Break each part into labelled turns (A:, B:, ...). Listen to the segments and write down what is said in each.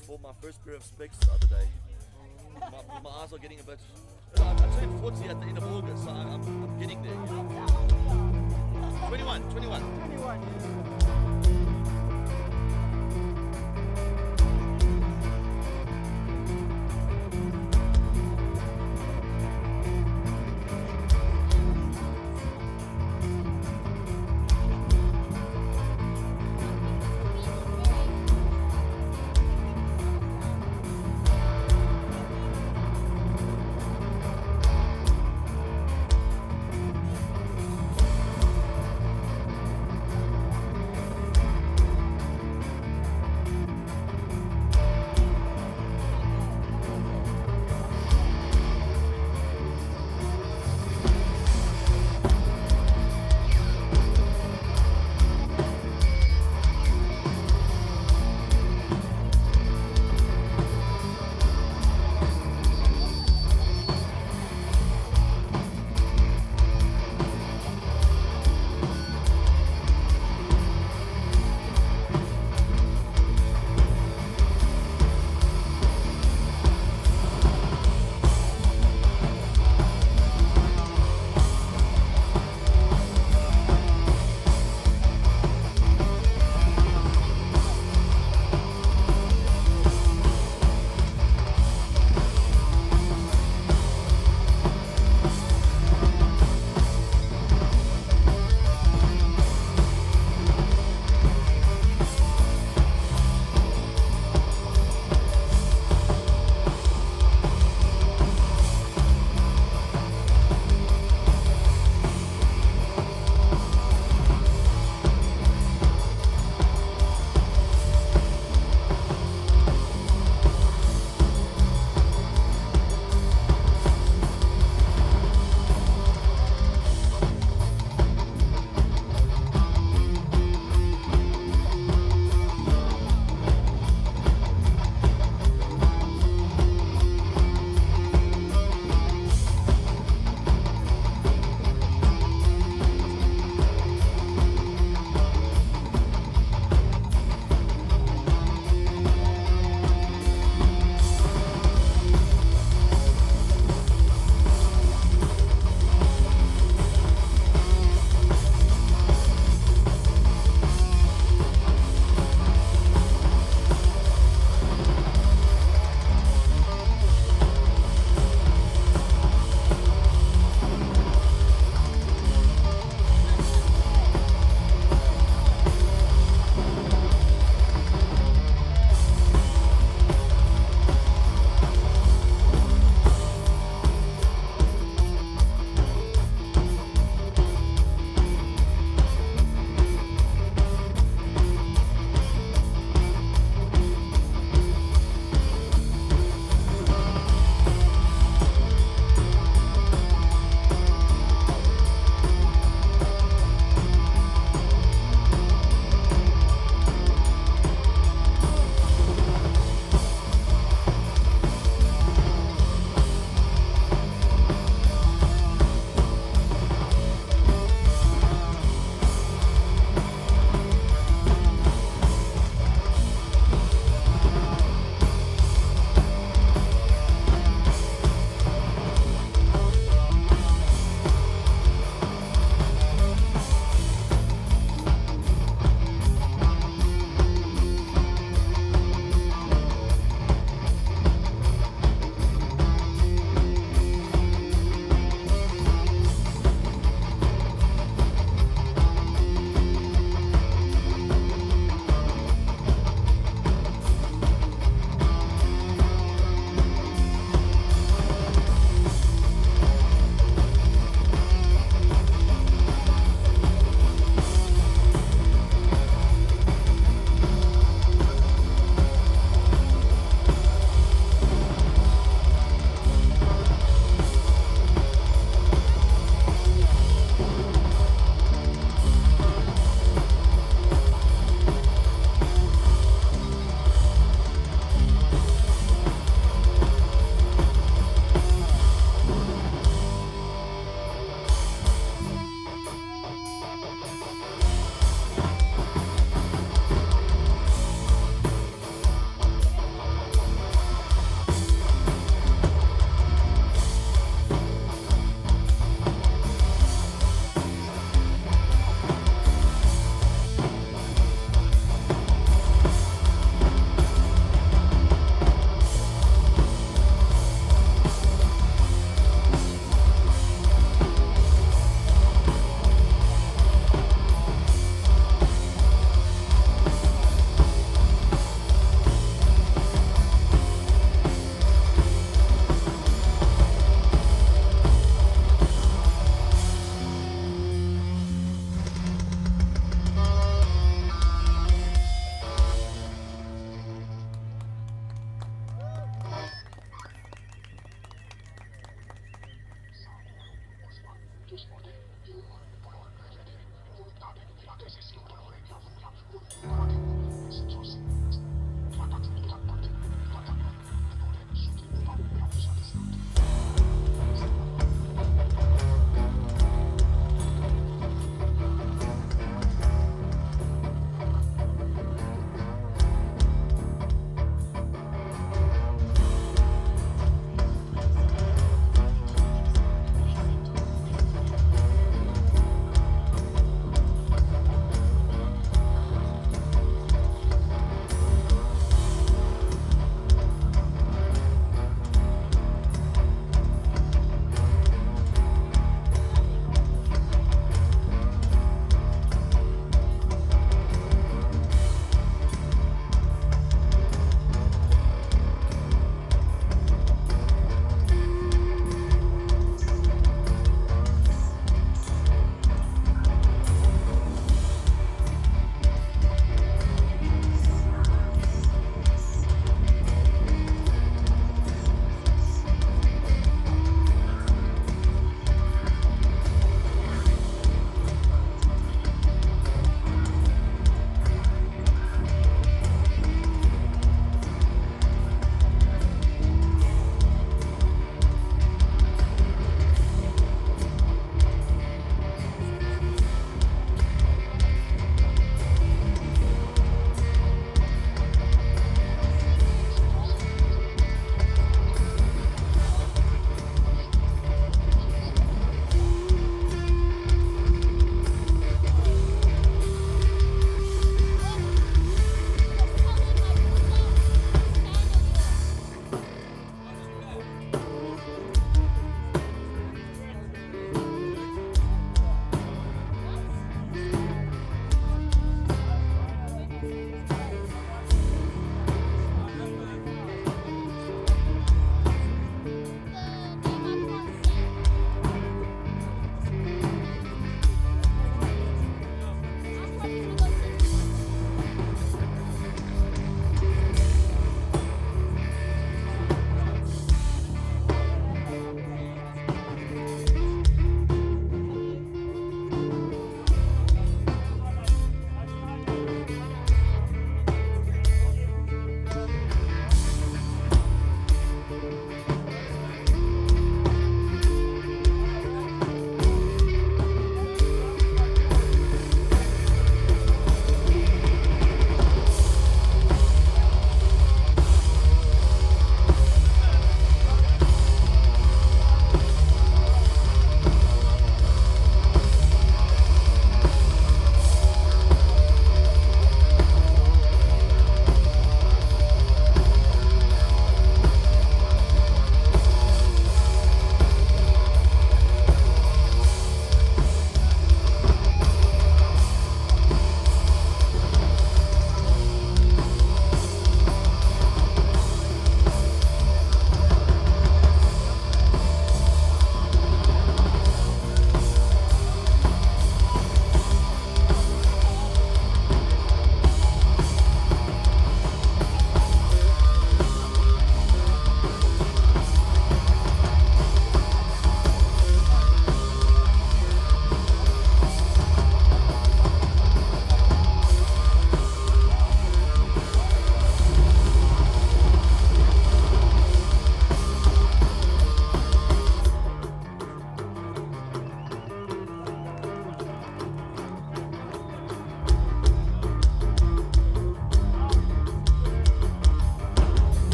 A: for my first pair of specs the other day. My, my eyes are getting a bit. I, turned 40 at the end of August, so I, I'm, I'm getting there. You know? 21, 21.
B: 21 years.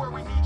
C: Where we need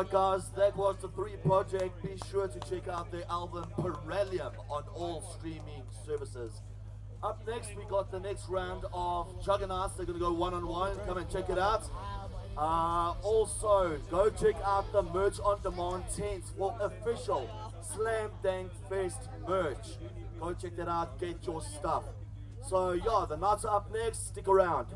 A: Alright guys, that was the three project. Be sure to check out their album Perellium on all streaming services. Up next we got the next round of Juggernauts. They're gonna go one on one. Come and check it out. Uh, also, go check out the merch on demand tents for official Slam Dank Fest merch. Go check that out, get your stuff. So yeah, the nuts are up next. Stick around.